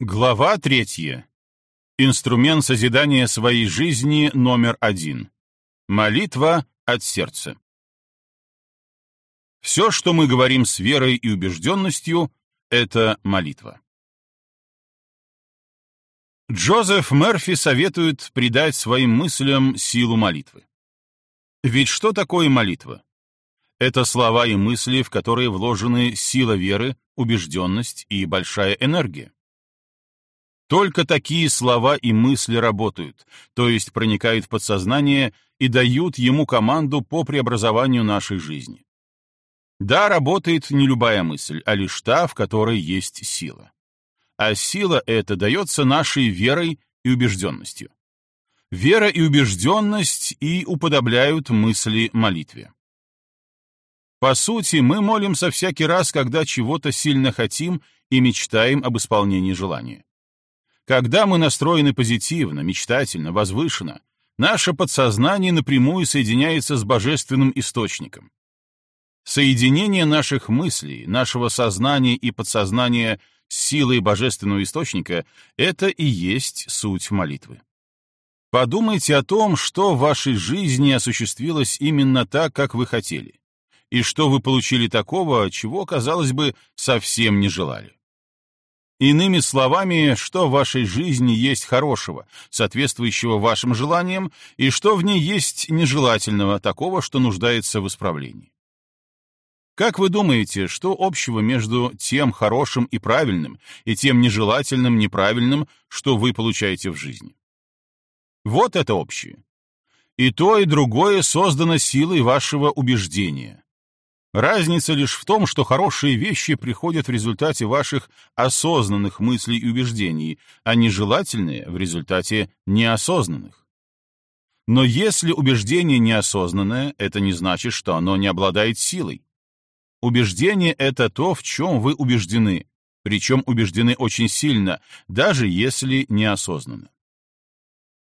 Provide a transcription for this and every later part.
Глава третья. Инструмент созидания своей жизни номер один. Молитва от сердца. Все, что мы говорим с верой и убежденностью, это молитва. Джозеф Мерфи советует придать своим мыслям силу молитвы. Ведь что такое молитва? Это слова и мысли, в которые вложены сила веры, убежденность и большая энергия. Только такие слова и мысли работают, то есть проникают в подсознание и дают ему команду по преобразованию нашей жизни. Да, работает не любая мысль, а лишь та, в которой есть сила. А сила эта дается нашей верой и убежденностью. Вера и убежденность и уподобляют мысли молитве. По сути, мы молимся всякий раз, когда чего-то сильно хотим и мечтаем об исполнении желания. Когда мы настроены позитивно, мечтательно, возвышенно, наше подсознание напрямую соединяется с божественным источником. Соединение наших мыслей, нашего сознания и подсознания с силой божественного источника — это и есть суть молитвы. Подумайте о том, что в вашей жизни осуществилось именно так, как вы хотели, и что вы получили такого, чего, казалось бы, совсем не желали. Иными словами, что в вашей жизни есть хорошего, соответствующего вашим желаниям, и что в ней есть нежелательного, такого, что нуждается в исправлении. Как вы думаете, что общего между тем хорошим и правильным и тем нежелательным, неправильным, что вы получаете в жизни? Вот это общее. И то, и другое создано силой вашего убеждения, Разница лишь в том, что хорошие вещи приходят в результате ваших осознанных мыслей и убеждений, а нежелательные — в результате неосознанных. Но если убеждение неосознанное, это не значит, что оно не обладает силой. Убеждение — это то, в чем вы убеждены, причем убеждены очень сильно, даже если неосознанно.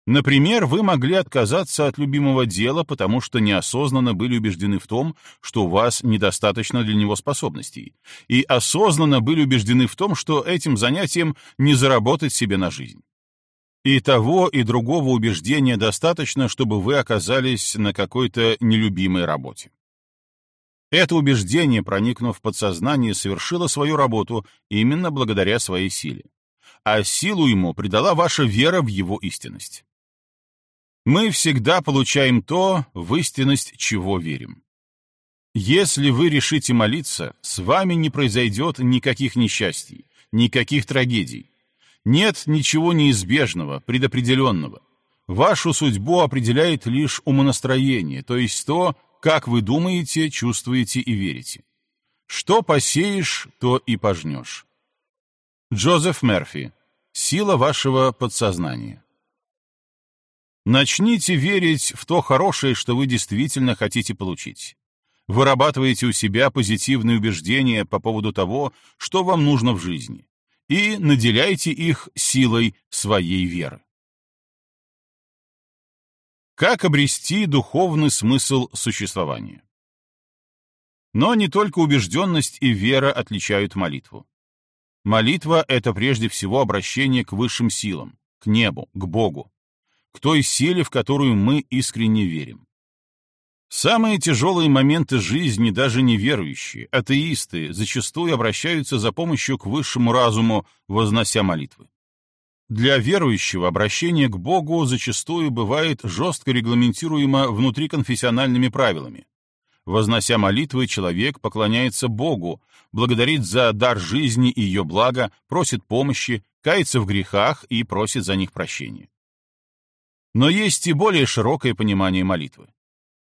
Например, вы могли отказаться от любимого дела, потому что неосознанно были убеждены в том, что у вас недостаточно для него способностей, и осознанно были убеждены в том, что этим занятием не заработать себе на жизнь. И того, и другого убеждения достаточно, чтобы вы оказались на какой-то нелюбимой работе. Это убеждение, проникнув в подсознание, совершило свою работу именно благодаря своей силе. А силу ему придала ваша вера в его истинность. Мы всегда получаем то, в истинность чего верим. Если вы решите молиться, с вами не произойдет никаких несчастий, никаких трагедий. Нет ничего неизбежного, предопределенного. Вашу судьбу определяет лишь умонастроение, то есть то, как вы думаете, чувствуете и верите. Что посеешь, то и пожнешь. Джозеф Мерфи. Сила вашего подсознания. Начните верить в то хорошее, что вы действительно хотите получить. Вырабатывайте у себя позитивные убеждения по поводу того, что вам нужно в жизни, и наделяйте их силой своей веры. Как обрести духовный смысл существования? Но не только убежденность и вера отличают молитву. Молитва — это прежде всего обращение к высшим силам, к небу, к Богу, к той силе, в которую мы искренне верим. самые тяжелые моменты жизни даже неверующие, атеисты, зачастую обращаются за помощью к высшему разуму, вознося молитвы. Для верующего обращение к Богу зачастую бывает жестко регламентируемо внутриконфессиональными правилами. Вознося молитвы, человек поклоняется Богу, благодарит за дар жизни и ее блага, просит помощи, кается в грехах и просит за них прощения. Но есть и более широкое понимание молитвы.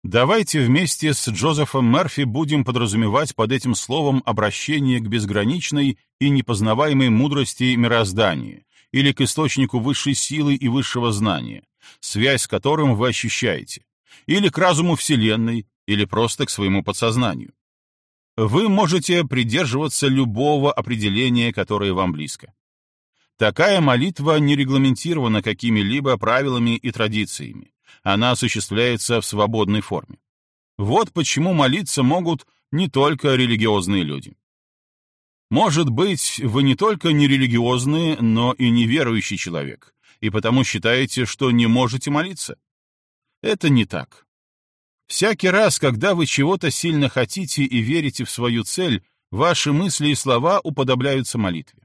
Давайте вместе с Джозефом Мерфи будем подразумевать под этим словом обращение к безграничной и непознаваемой мудрости мироздания или к источнику высшей силы и высшего знания, связь с которым вы ощущаете, или к разуму Вселенной, или просто к своему подсознанию. Вы можете придерживаться любого определения, которое вам близко. Такая молитва не регламентирована какими-либо правилами и традициями. Она осуществляется в свободной форме. Вот почему молиться могут не только религиозные люди. Может быть, вы не только нерелигиозный, но и неверующий человек, и потому считаете, что не можете молиться? Это не так. Всякий раз, когда вы чего-то сильно хотите и верите в свою цель, ваши мысли и слова уподобляются молитве.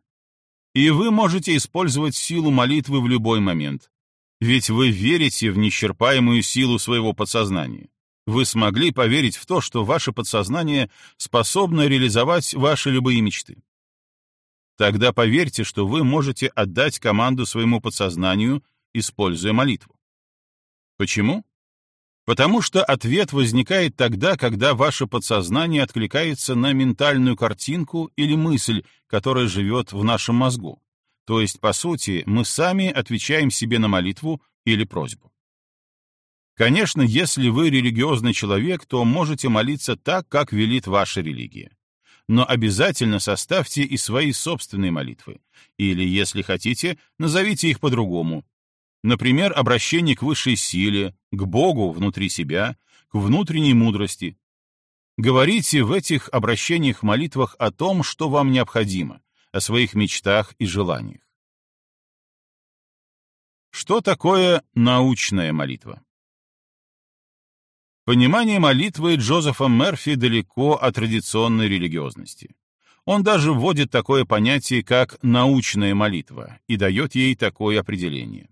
И вы можете использовать силу молитвы в любой момент. Ведь вы верите в неисчерпаемую силу своего подсознания. Вы смогли поверить в то, что ваше подсознание способно реализовать ваши любые мечты. Тогда поверьте, что вы можете отдать команду своему подсознанию, используя молитву. Почему? Потому что ответ возникает тогда, когда ваше подсознание откликается на ментальную картинку или мысль, которая живет в нашем мозгу. То есть, по сути, мы сами отвечаем себе на молитву или просьбу. Конечно, если вы религиозный человек, то можете молиться так, как велит ваша религия. Но обязательно составьте и свои собственные молитвы. Или, если хотите, назовите их по-другому, Например, обращение к высшей силе, к Богу внутри себя, к внутренней мудрости. Говорите в этих обращениях-молитвах о том, что вам необходимо, о своих мечтах и желаниях. Что такое научная молитва? Понимание молитвы Джозефа Мерфи далеко от традиционной религиозности. Он даже вводит такое понятие, как научная молитва, и дает ей такое определение.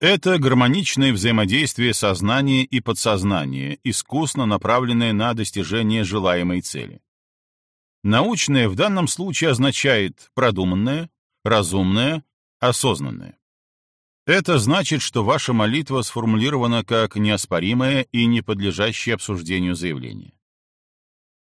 Это гармоничное взаимодействие сознания и подсознания, искусно направленное на достижение желаемой цели. Научное в данном случае означает продуманное, разумное, осознанное. Это значит, что ваша молитва сформулирована как неоспоримое и не подлежащее обсуждению заявление.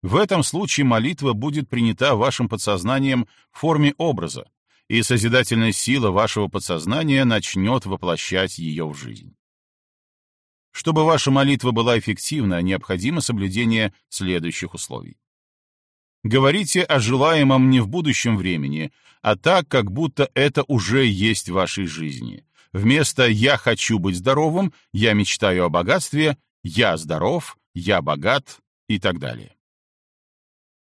В этом случае молитва будет принята вашим подсознанием в форме образа, и созидательная сила вашего подсознания начнет воплощать ее в жизнь. Чтобы ваша молитва была эффективна, необходимо соблюдение следующих условий. Говорите о желаемом не в будущем времени, а так, как будто это уже есть в вашей жизни. Вместо «я хочу быть здоровым», «я мечтаю о богатстве», «я здоров», «я богат» и так далее.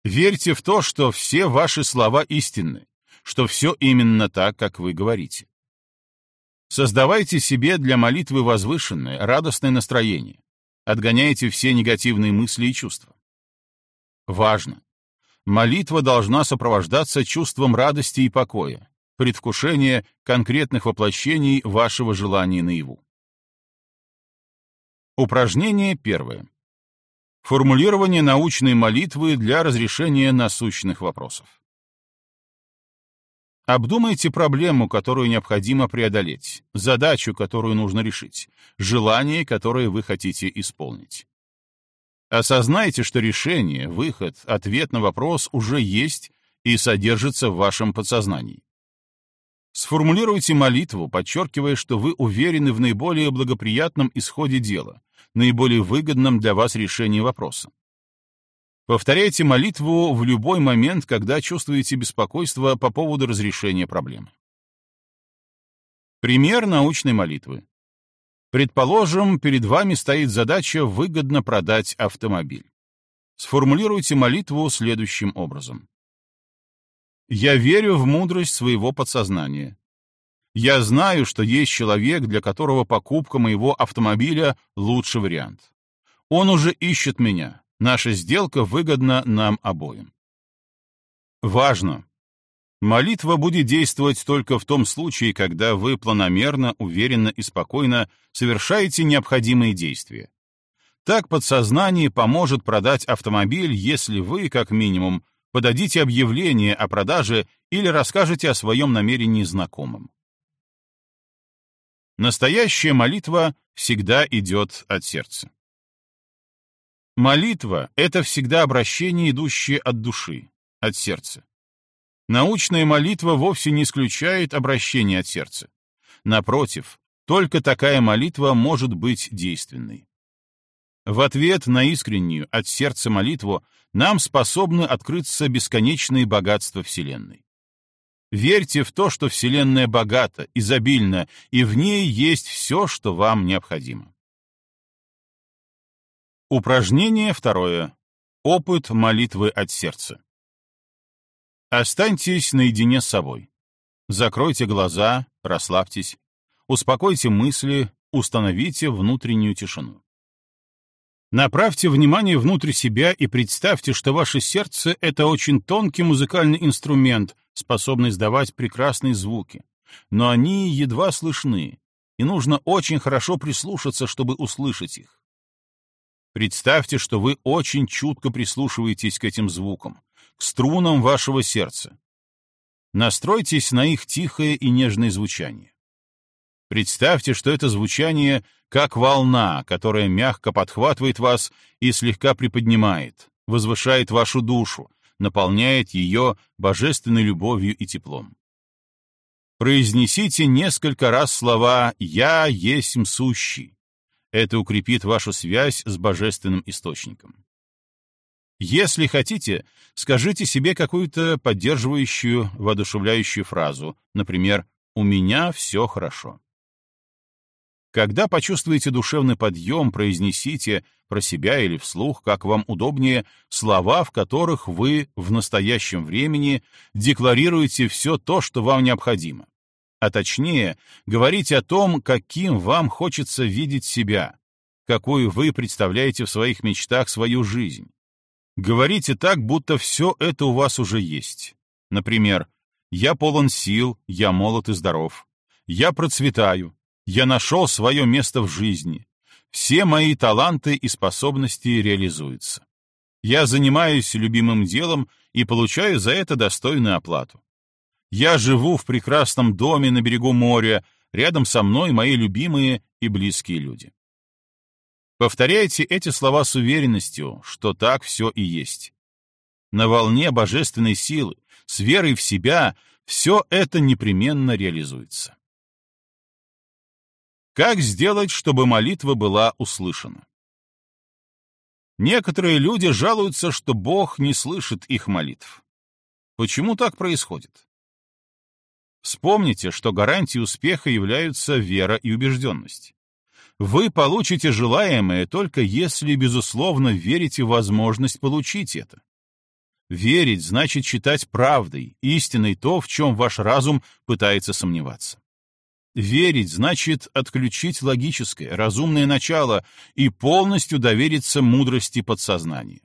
Верьте в то, что все ваши слова истинны, что все именно так, как вы говорите. Создавайте себе для молитвы возвышенное, радостное настроение. Отгоняйте все негативные мысли и чувства. Важно. Молитва должна сопровождаться чувством радости и покоя, предвкушения конкретных воплощений вашего желания наяву. Упражнение первое. Формулирование научной молитвы для разрешения насущных вопросов. Обдумайте проблему, которую необходимо преодолеть, задачу, которую нужно решить, желание, которое вы хотите исполнить. Осознайте, что решение, выход, ответ на вопрос уже есть и содержится в вашем подсознании. Сформулируйте молитву, подчеркивая, что вы уверены в наиболее благоприятном исходе дела, наиболее выгодном для вас решении вопроса. Повторяйте молитву в любой момент, когда чувствуете беспокойство по поводу разрешения проблемы. Пример научной молитвы. Предположим, перед вами стоит задача выгодно продать автомобиль. Сформулируйте молитву следующим образом. «Я верю в мудрость своего подсознания. Я знаю, что есть человек, для которого покупка моего автомобиля — лучший вариант. Он уже ищет меня, Наша сделка выгодна нам обоим. Важно! Молитва будет действовать только в том случае, когда вы планомерно, уверенно и спокойно совершаете необходимые действия. Так подсознание поможет продать автомобиль, если вы, как минимум, подадите объявление о продаже или расскажете о своем намерении знакомым. Настоящая молитва всегда идет от сердца. Молитва — это всегда обращение, идущее от души, от сердца. Научная молитва вовсе не исключает обращение от сердца. Напротив, только такая молитва может быть действенной. В ответ на искреннюю, от сердца молитву нам способны открыться бесконечные богатства Вселенной. Верьте в то, что Вселенная богата, изобильна, и в ней есть все, что вам необходимо. Упражнение второе. Опыт молитвы от сердца. Останьтесь наедине с собой. Закройте глаза, расслабьтесь, успокойте мысли, установите внутреннюю тишину. Направьте внимание внутрь себя и представьте, что ваше сердце — это очень тонкий музыкальный инструмент, способный издавать прекрасные звуки. Но они едва слышны, и нужно очень хорошо прислушаться, чтобы услышать их. Представьте, что вы очень чутко прислушиваетесь к этим звукам, к струнам вашего сердца. Настройтесь на их тихое и нежное звучание. Представьте, что это звучание как волна, которая мягко подхватывает вас и слегка приподнимает, возвышает вашу душу, наполняет ее божественной любовью и теплом. Произнесите несколько раз слова «Я есть сущий». Это укрепит вашу связь с божественным источником. Если хотите, скажите себе какую-то поддерживающую, воодушевляющую фразу, например, «У меня все хорошо». Когда почувствуете душевный подъем, произнесите про себя или вслух, как вам удобнее, слова, в которых вы в настоящем времени декларируете все то, что вам необходимо. А точнее, говорите о том, каким вам хочется видеть себя, какую вы представляете в своих мечтах свою жизнь. Говорите так, будто все это у вас уже есть. Например, «Я полон сил, я молод и здоров», «Я процветаю», я нашел свое место в жизни. Все мои таланты и способности реализуются. Я занимаюсь любимым делом и получаю за это достойную оплату. Я живу в прекрасном доме на берегу моря, рядом со мной мои любимые и близкие люди. Повторяйте эти слова с уверенностью, что так все и есть. На волне божественной силы, с верой в себя, все это непременно реализуется. Как сделать, чтобы молитва была услышана? Некоторые люди жалуются, что Бог не слышит их молитв. Почему так происходит? Вспомните, что гарантией успеха являются вера и убежденность. Вы получите желаемое только если, безусловно, верите в возможность получить это. Верить значит считать правдой, истиной то, в чем ваш разум пытается сомневаться. Верить значит отключить логическое, разумное начало и полностью довериться мудрости подсознания.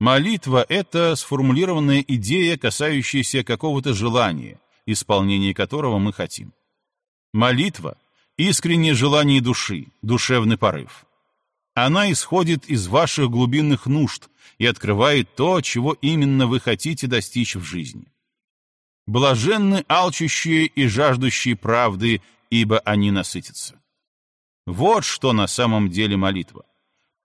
Молитва — это сформулированная идея, касающаяся какого-то желания, исполнение которого мы хотим. Молитва — искреннее желание души, душевный порыв. Она исходит из ваших глубинных нужд и открывает то, чего именно вы хотите достичь в жизни. Блаженны алчущие и жаждущие правды, ибо они насытятся. Вот что на самом деле молитва.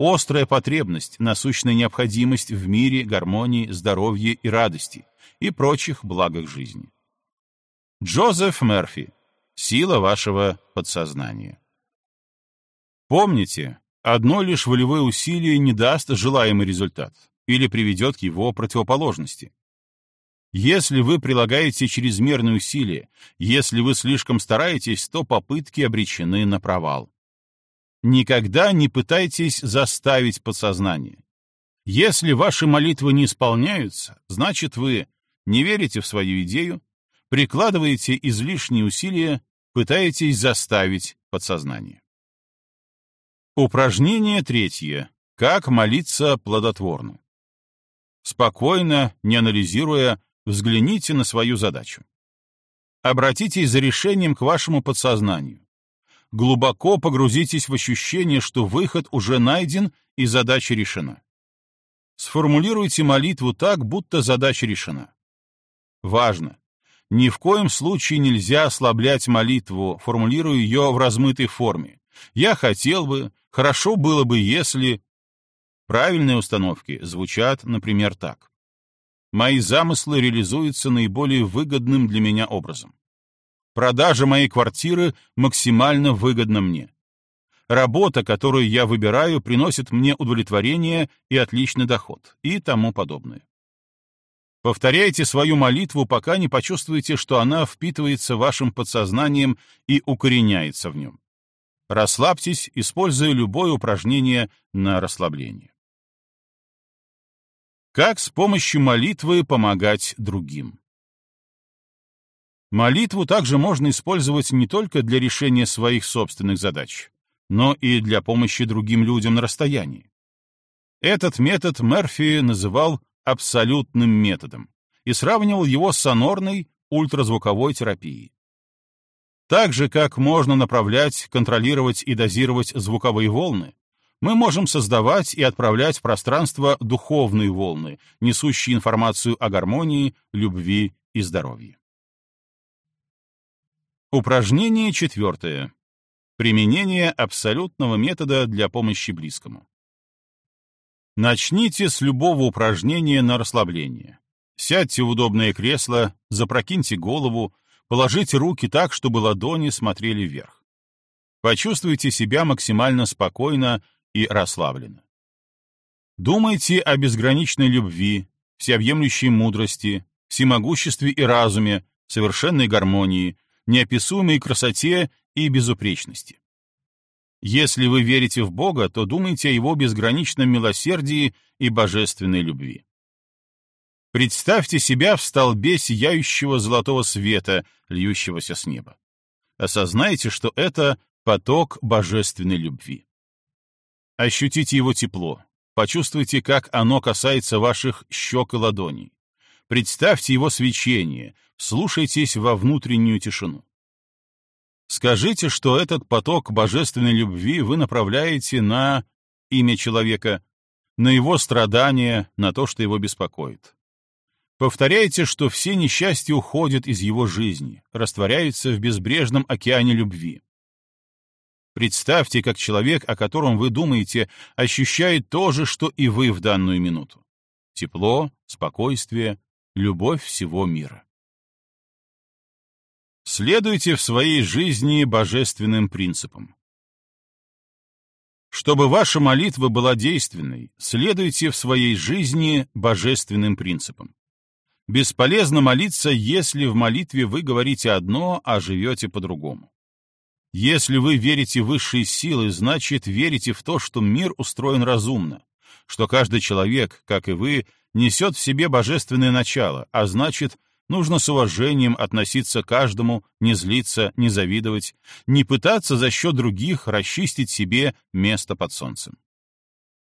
Острая потребность, насущная необходимость в мире, гармонии, здоровье и радости и прочих благах жизни. Джозеф Мерфи. Сила вашего подсознания. Помните, одно лишь волевое усилие не даст желаемый результат или приведет к его противоположности. Если вы прилагаете чрезмерные усилия, если вы слишком стараетесь, то попытки обречены на провал. Никогда не пытайтесь заставить подсознание. Если ваши молитвы не исполняются, значит вы не верите в свою идею, прикладываете излишние усилия, пытаетесь заставить подсознание. Упражнение третье. Как молиться плодотворно. Спокойно, не анализируя, Взгляните на свою задачу. Обратитесь за решением к вашему подсознанию. Глубоко погрузитесь в ощущение, что выход уже найден и задача решена. Сформулируйте молитву так, будто задача решена. Важно! Ни в коем случае нельзя ослаблять молитву, формулируя ее в размытой форме. «Я хотел бы», «хорошо было бы, если...» Правильные установки звучат, например, так мои замыслы реализуются наиболее выгодным для меня образом. Продажа моей квартиры максимально выгодна мне. Работа, которую я выбираю, приносит мне удовлетворение и отличный доход и тому подобное. Повторяйте свою молитву, пока не почувствуете, что она впитывается вашим подсознанием и укореняется в нем. Расслабьтесь, используя любое упражнение на расслабление. Как с помощью молитвы помогать другим? Молитву также можно использовать не только для решения своих собственных задач, но и для помощи другим людям на расстоянии. Этот метод Мерфи называл абсолютным методом и сравнивал его с сонорной ультразвуковой терапией. Так же, как можно направлять, контролировать и дозировать звуковые волны, мы можем создавать и отправлять в пространство духовные волны, несущие информацию о гармонии, любви и здоровье. Упражнение четвертое. Применение абсолютного метода для помощи близкому. Начните с любого упражнения на расслабление. Сядьте в удобное кресло, запрокиньте голову, положите руки так, чтобы ладони смотрели вверх. Почувствуйте себя максимально спокойно и расслабленно. Думайте о безграничной любви, всеобъемлющей мудрости, всемогуществе и разуме, совершенной гармонии, неописуемой красоте и безупречности. Если вы верите в Бога, то думайте о Его безграничном милосердии и божественной любви. Представьте себя в столбе сияющего золотого света, льющегося с неба. Осознайте, что это поток божественной любви. Ощутите его тепло. Почувствуйте, как оно касается ваших щек и ладоней. Представьте его свечение, слушайтесь во внутреннюю тишину. Скажите, что этот поток божественной любви вы направляете на имя человека, на его страдания, на то, что его беспокоит. Повторяйте, что все несчастья уходят из его жизни, растворяются в безбрежном океане любви. Представьте, как человек, о котором вы думаете, ощущает то же, что и вы в данную минуту. Тепло, спокойствие, любовь всего мира. Следуйте в своей жизни божественным принципам. Чтобы ваша молитва была действенной, следуйте в своей жизни божественным принципам. Бесполезно молиться, если в молитве вы говорите одно, а живете по-другому. Если вы верите в высшие силы, значит, верите в то, что мир устроен разумно, что каждый человек, как и вы, несет в себе божественное начало, а значит, нужно с уважением относиться к каждому, не злиться, не завидовать, не пытаться за счет других расчистить себе место под солнцем.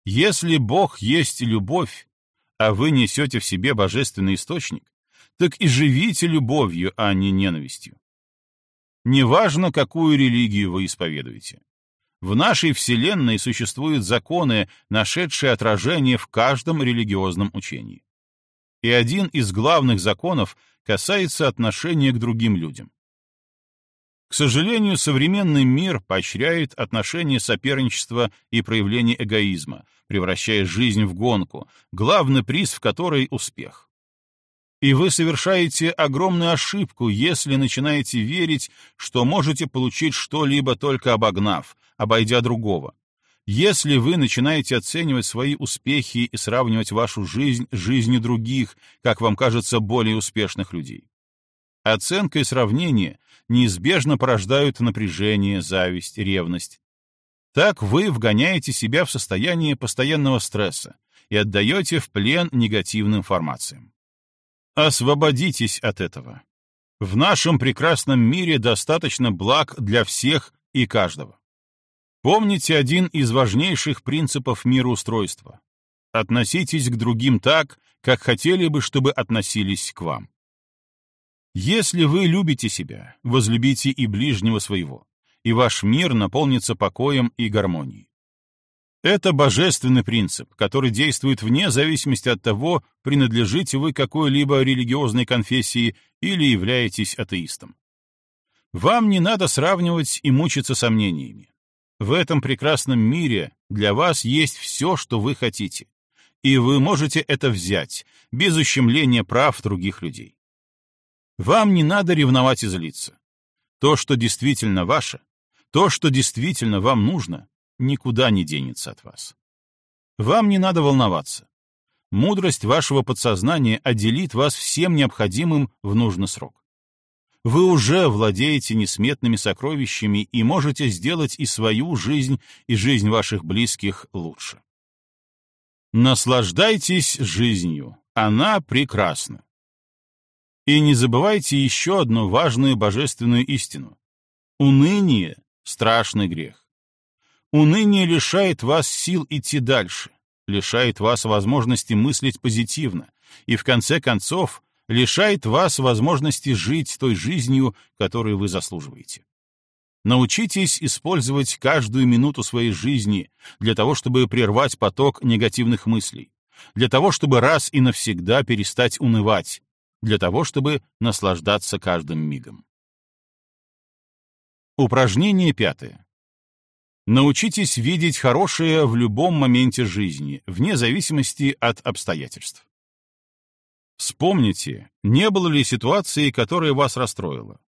Если Бог есть любовь, а вы несете в себе божественный источник, так и живите любовью, а не ненавистью. Неважно, какую религию вы исповедуете. В нашей Вселенной существуют законы, нашедшие отражение в каждом религиозном учении. И один из главных законов касается отношения к другим людям. К сожалению, современный мир поощряет отношения соперничества и проявление эгоизма, превращая жизнь в гонку, главный приз в которой — успех. И вы совершаете огромную ошибку, если начинаете верить, что можете получить что-либо только обогнав, обойдя другого. Если вы начинаете оценивать свои успехи и сравнивать вашу жизнь с жизнью других, как вам кажется, более успешных людей. Оценка и сравнение неизбежно порождают напряжение, зависть, ревность. Так вы вгоняете себя в состояние постоянного стресса и отдаете в плен негативным информациям. Освободитесь от этого. В нашем прекрасном мире достаточно благ для всех и каждого. Помните один из важнейших принципов мироустройства. Относитесь к другим так, как хотели бы, чтобы относились к вам. Если вы любите себя, возлюбите и ближнего своего, и ваш мир наполнится покоем и гармонией. Это божественный принцип, который действует вне зависимости от того, принадлежите вы какой-либо религиозной конфессии или являетесь атеистом. Вам не надо сравнивать и мучиться сомнениями. В этом прекрасном мире для вас есть все, что вы хотите, и вы можете это взять, без ущемления прав других людей. Вам не надо ревновать и злиться. То, что действительно ваше, то, что действительно вам нужно, никуда не денется от вас. Вам не надо волноваться. Мудрость вашего подсознания отделит вас всем необходимым в нужный срок. Вы уже владеете несметными сокровищами и можете сделать и свою жизнь, и жизнь ваших близких лучше. Наслаждайтесь жизнью, она прекрасна. И не забывайте еще одну важную божественную истину. Уныние — страшный грех. Уныние лишает вас сил идти дальше, лишает вас возможности мыслить позитивно и, в конце концов, лишает вас возможности жить той жизнью, которую вы заслуживаете. Научитесь использовать каждую минуту своей жизни для того, чтобы прервать поток негативных мыслей, для того, чтобы раз и навсегда перестать унывать, для того, чтобы наслаждаться каждым мигом. Упражнение пятое. Научитесь видеть хорошее в любом моменте жизни, вне зависимости от обстоятельств. Вспомните, не было ли ситуации, которая вас расстроила?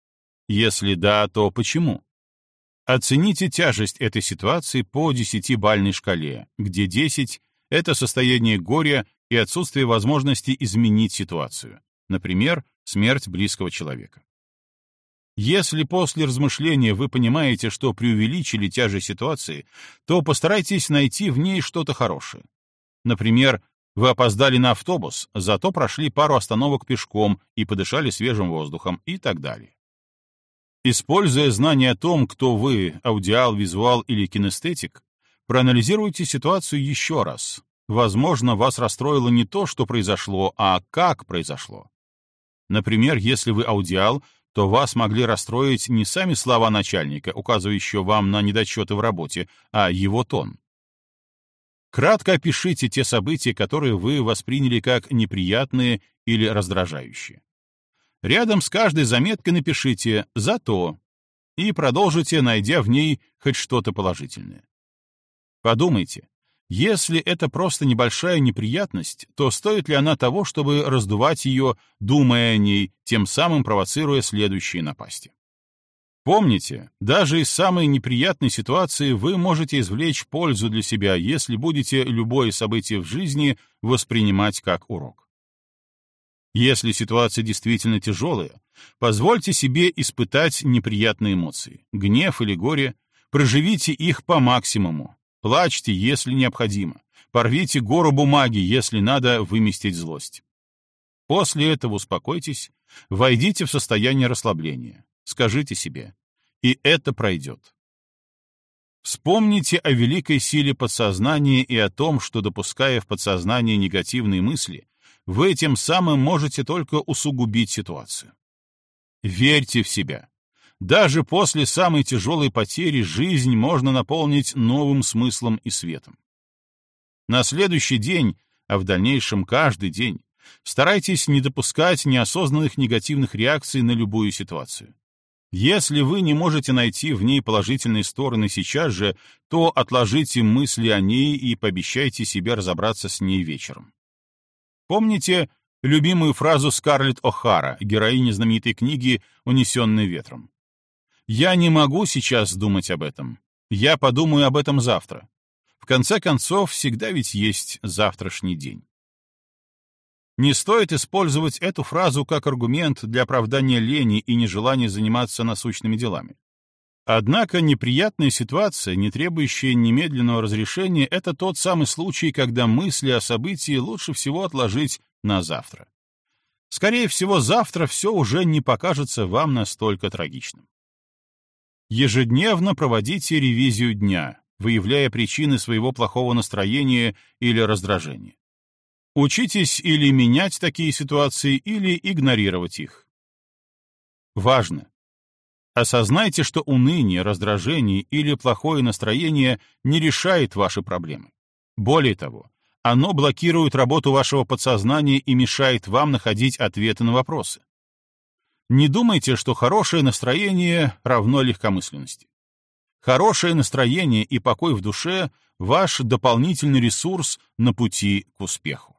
Если да, то почему? Оцените тяжесть этой ситуации по десятибальной шкале, где 10 — это состояние горя и отсутствие возможности изменить ситуацию, например, смерть близкого человека. Если после размышления вы понимаете, что преувеличили тяжесть ситуации, то постарайтесь найти в ней что-то хорошее. Например, вы опоздали на автобус, зато прошли пару остановок пешком и подышали свежим воздухом и так далее. Используя знание о том, кто вы, аудиал, визуал или кинестетик, проанализируйте ситуацию еще раз. Возможно, вас расстроило не то, что произошло, а как произошло. Например, если вы аудиал, то вас могли расстроить не сами слова начальника, указывающие вам на недочеты в работе, а его тон. Кратко опишите те события, которые вы восприняли как неприятные или раздражающие. Рядом с каждой заметкой напишите «зато» и продолжите, найдя в ней хоть что-то положительное. Подумайте, если это просто небольшая неприятность, то стоит ли она того, чтобы раздувать ее, думая о ней, тем самым провоцируя следующие напасти? Помните, даже из самой неприятной ситуации вы можете извлечь пользу для себя, если будете любое событие в жизни воспринимать как урок. Если ситуация действительно тяжелая, позвольте себе испытать неприятные эмоции, гнев или горе, проживите их по максимуму, плачьте, если необходимо, порвите гору бумаги, если надо выместить злость. После этого успокойтесь, войдите в состояние расслабления, скажите себе, и это пройдет. Вспомните о великой силе подсознания и о том, что, допуская в подсознание негативные мысли, вы тем самым можете только усугубить ситуацию. Верьте в себя. Даже после самой тяжелой потери жизнь можно наполнить новым смыслом и светом. На следующий день, а в дальнейшем каждый день, старайтесь не допускать неосознанных негативных реакций на любую ситуацию. Если вы не можете найти в ней положительные стороны сейчас же, то отложите мысли о ней и пообещайте себе разобраться с ней вечером. Помните любимую фразу Скарлетт О'Хара, героини знаменитой книги «Унесенный ветром»? «Я не могу сейчас думать об этом. Я подумаю об этом завтра. В конце концов, всегда ведь есть завтрашний день». Не стоит использовать эту фразу как аргумент для оправдания лени и нежелания заниматься насущными делами. Однако неприятная ситуация, не требующая немедленного разрешения, это тот самый случай, когда мысли о событии лучше всего отложить на завтра. Скорее всего, завтра все уже не покажется вам настолько трагичным. Ежедневно проводите ревизию дня, выявляя причины своего плохого настроения или раздражения. Учитесь или менять такие ситуации, или игнорировать их. Важно! Осознайте, что уныние, раздражение или плохое настроение не решает ваши проблемы. Более того, оно блокирует работу вашего подсознания и мешает вам находить ответы на вопросы. Не думайте, что хорошее настроение равно легкомысленности. Хорошее настроение и покой в душе — ваш дополнительный ресурс на пути к успеху.